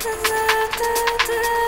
da da da da